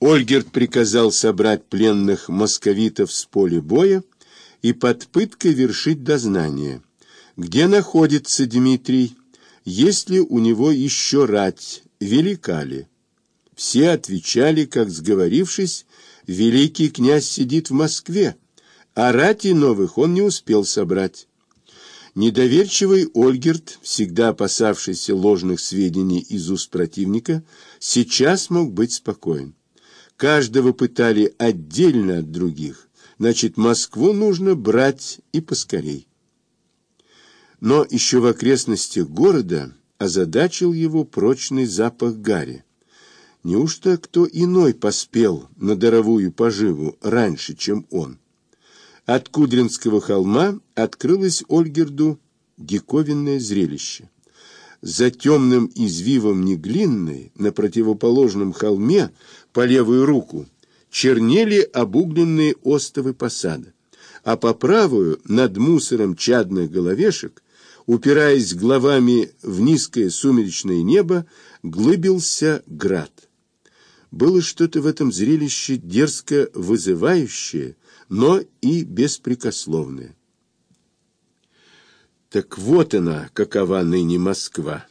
Ольгерт приказал собрать пленных московитов с поля боя и под пыткой вершить дознание. Где находится Дмитрий? Есть ли у него еще рать? Велика ли? Все отвечали, как сговорившись, великий князь сидит в Москве, а рати новых он не успел собрать. Недоверчивый Ольгерт, всегда опасавшийся ложных сведений из уст противника, сейчас мог быть спокоен. Каждого пытали отдельно от других, значит, Москву нужно брать и поскорей. Но еще в окрестностях города озадачил его прочный запах гари. Неужто кто иной поспел на даровую поживу раньше, чем он? От Кудринского холма открылось Ольгерду диковинное зрелище. За темным извивом Неглинной на противоположном холме по левую руку чернели обугленные остовы посада, а по правую над мусором чадных головешек, упираясь головами в низкое сумеречное небо, глыбился град. Было что-то в этом зрелище дерзко вызывающее, но и беспрекословное. Так вот она, какова ныне Москва.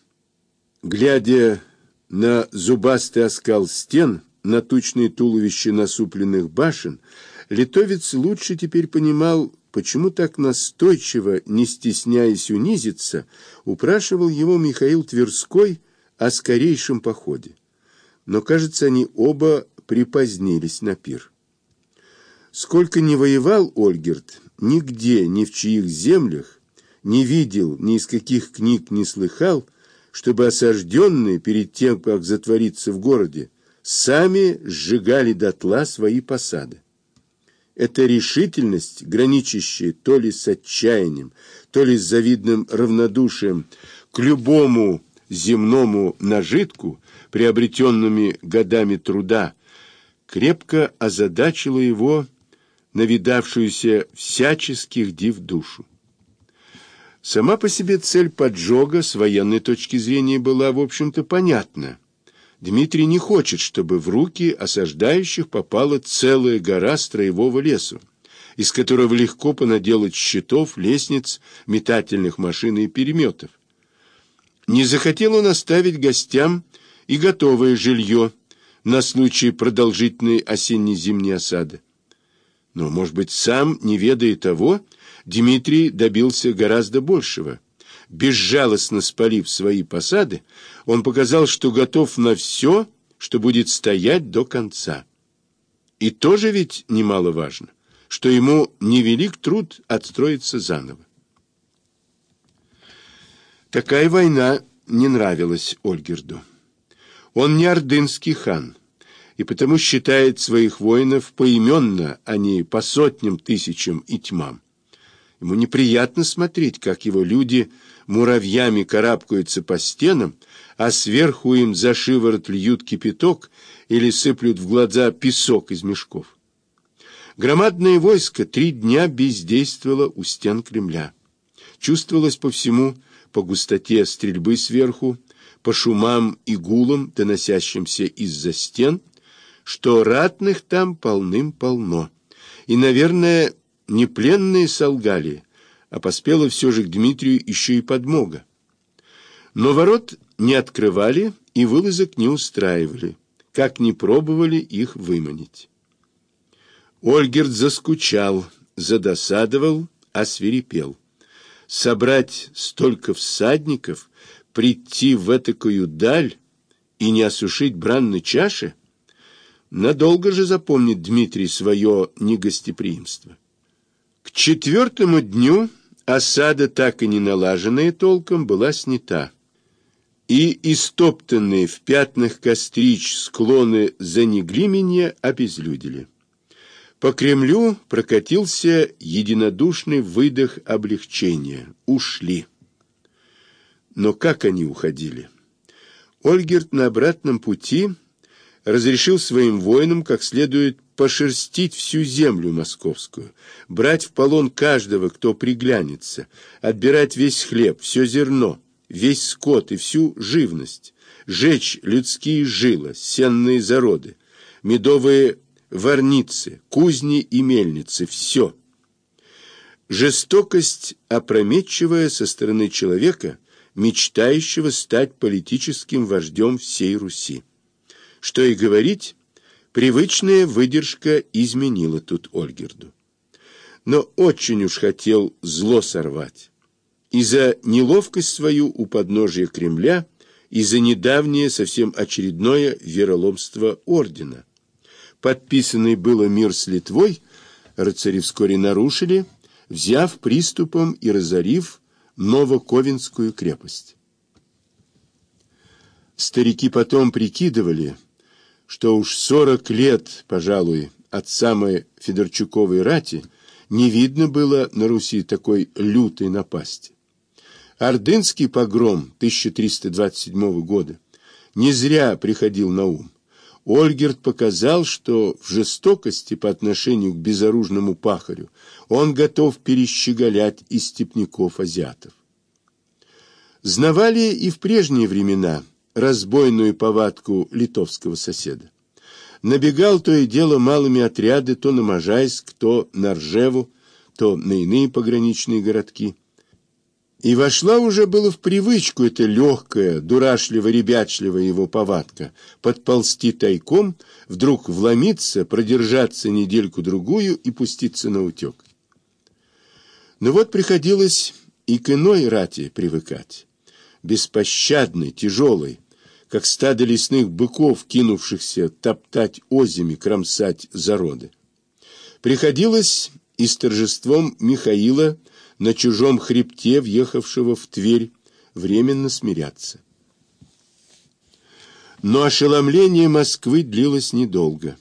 Глядя на зубастый оскал стен, на тучные туловища насупленных башен, литовец лучше теперь понимал, почему так настойчиво, не стесняясь унизиться, упрашивал его Михаил Тверской о скорейшем походе но, кажется, они оба припозднились на пир. Сколько не воевал Ольгерт, нигде, ни в чьих землях, не видел, ни из каких книг не слыхал, чтобы осажденные перед тем, как затвориться в городе, сами сжигали дотла свои посады. Эта решительность, граничащая то ли с отчаянием, то ли с завидным равнодушием к любому земному нажитку, приобретенными годами труда, крепко озадачила его навидавшуюся всяческих див душу. Сама по себе цель поджога с военной точки зрения была, в общем-то, понятна. Дмитрий не хочет, чтобы в руки осаждающих попала целая гора строевого лесу, из которого легко понаделать щитов, лестниц, метательных машин и переметов. Не захотел он оставить гостям и готовое жилье на случай продолжительной осенне-зимней осады. Но, может быть, сам, не ведая того, Дмитрий добился гораздо большего. Безжалостно спалив свои посады, он показал, что готов на все, что будет стоять до конца. И тоже ведь немаловажно, что ему невелик труд отстроиться заново. Такая война не нравилась Ольгерду. Он не ордынский хан, и потому считает своих воинов поименно, а не по сотням, тысячам и тьмам. Ему неприятно смотреть, как его люди муравьями карабкаются по стенам, а сверху им за шиворот льют кипяток или сыплют в глаза песок из мешков. Громадное войско три дня бездействовало у стен Кремля. Чувствовалось по всему, по густоте стрельбы сверху, по шумам и гулам, доносящимся из-за стен, что ратных там полным-полно. И, наверное, не пленные солгали, а поспела все же к Дмитрию еще и подмога. Но ворот не открывали и вылазок не устраивали, как не пробовали их выманить. Ольгерт заскучал, задосадовал, освирепел собрать столько всадников, прийти в этакую даль и не осушить бранной чаши? Надолго же запомнит Дмитрий свое негостеприимство. К четвертому дню осада, так и не налаженная толком, была снята. И истоптанные в пятнах кострич склоны за Неглименья обезлюдили. По Кремлю прокатился единодушный выдох облегчения. Ушли. Но как они уходили? Ольгерт на обратном пути разрешил своим воинам как следует пошерстить всю землю московскую, брать в полон каждого, кто приглянется, отбирать весь хлеб, все зерно, весь скот и всю живность, жечь людские жилы, сенные зароды, медовые варницы, кузни и мельницы – все. Жестокость опрометчивая со стороны человека, мечтающего стать политическим вождем всей Руси. Что и говорить, привычная выдержка изменила тут Ольгерду. Но очень уж хотел зло сорвать. И за неловкость свою у подножия Кремля, и за недавнее совсем очередное вероломство ордена. Подписанный было мир с Литвой, рыцари вскоре нарушили, взяв приступом и разорив Новоковинскую крепость. Старики потом прикидывали, что уж сорок лет, пожалуй, от самой Федорчуковой рати не видно было на Руси такой лютой напасти. Ордынский погром 1327 года не зря приходил на ум. Ольгерт показал, что в жестокости по отношению к безоружному пахарю он готов перещеголять и степняков-азиатов. Знавали и в прежние времена разбойную повадку литовского соседа. Набегал то и дело малыми отряды то на Можайск, то на Ржеву, то на иные пограничные городки. И вошла уже было в привычку эта легкая, дурашливо-ребячливая его повадка подползти тайком, вдруг вломиться, продержаться недельку-другую и пуститься на утек. Но вот приходилось и к иной рати привыкать, беспощадной, тяжелой, как стадо лесных быков, кинувшихся топтать озими, кромсать зароды. Приходилось и с торжеством Михаила на чужом хребте, въехавшего в Тверь, временно смиряться. Но ошеломление Москвы длилось недолго.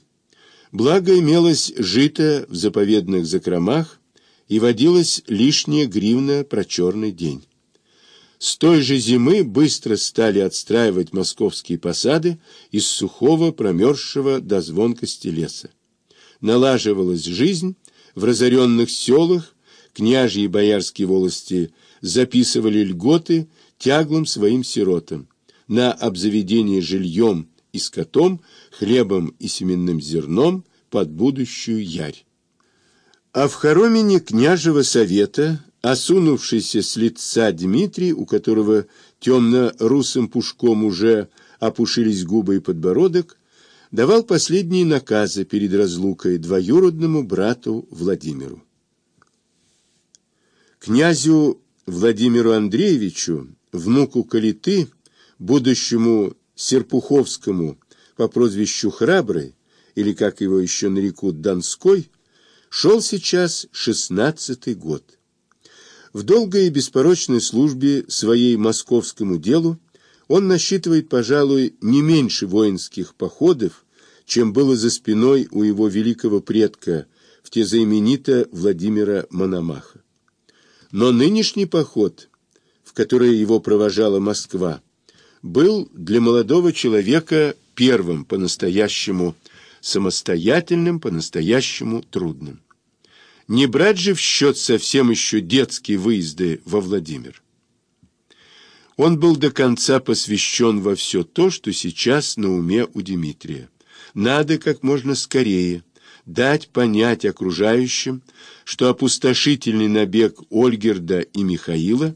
Благо имелось жито в заповедных закромах и водилась лишняя гривна про черный день. С той же зимы быстро стали отстраивать московские посады из сухого, промерзшего до звонкости леса. Налаживалась жизнь в разоренных селах, княжьи и боярские волости записывали льготы тяглым своим сиротам на обзаведение жильем и скотом, хлебом и семенным зерном под будущую ярь. А в хоромине княжего совета, осунувшийся с лица Дмитрий, у которого темно-русым пушком уже опушились губы и подбородок, давал последние наказы перед разлукой двоюродному брату Владимиру. Князю Владимиру Андреевичу, внуку Калиты, будущему Серпуховскому по прозвищу Храбрый, или, как его еще нарекут, Донской, шел сейчас шестнадцатый год. В долгой и беспорочной службе своей московскому делу он насчитывает, пожалуй, не меньше воинских походов, чем было за спиной у его великого предка в те знаменито Владимира Мономаха. Но нынешний поход, в который его провожала Москва, был для молодого человека первым по-настоящему самостоятельным, по-настоящему трудным. Не брать же в счет совсем еще детские выезды во Владимир. Он был до конца посвящен во все то, что сейчас на уме у Дмитрия. Надо как можно скорее дать понять окружающим, что опустошительный набег Ольгерда и Михаила,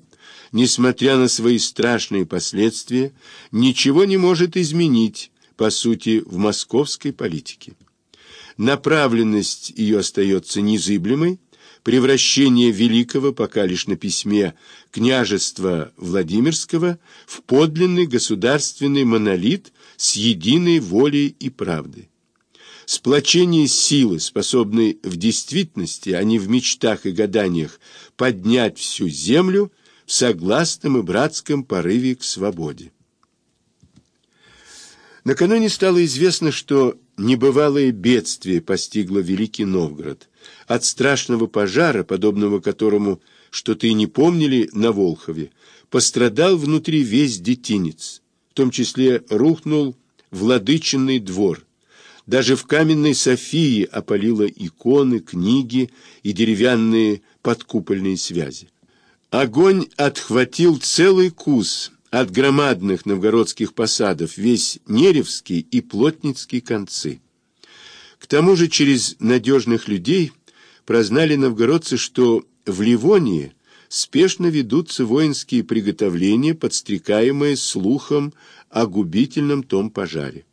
несмотря на свои страшные последствия, ничего не может изменить, по сути, в московской политике. Направленность ее остается незыблемой, превращение великого, пока лишь на письме, княжества Владимирского в подлинный государственный монолит с единой волей и правдой. Сплочение силы, способной в действительности, а не в мечтах и гаданиях, поднять всю землю в согласном и братском порыве к свободе. Накануне стало известно, что небывалое бедствие постигло Великий Новгород. От страшного пожара, подобного которому, что-то и не помнили на Волхове, пострадал внутри весь детинец, в том числе рухнул владыченный двор – даже в каменной Софии опалило иконы, книги и деревянные подкупольные связи. Огонь отхватил целый кус от громадных новгородских посадов, весь Неревский и Плотницкий концы. тому же через надежных людей прознали новгородцы, что в Ливонии спешно ведутся воинские приготовления, подстрекаемые слухом о губительном том пожаре.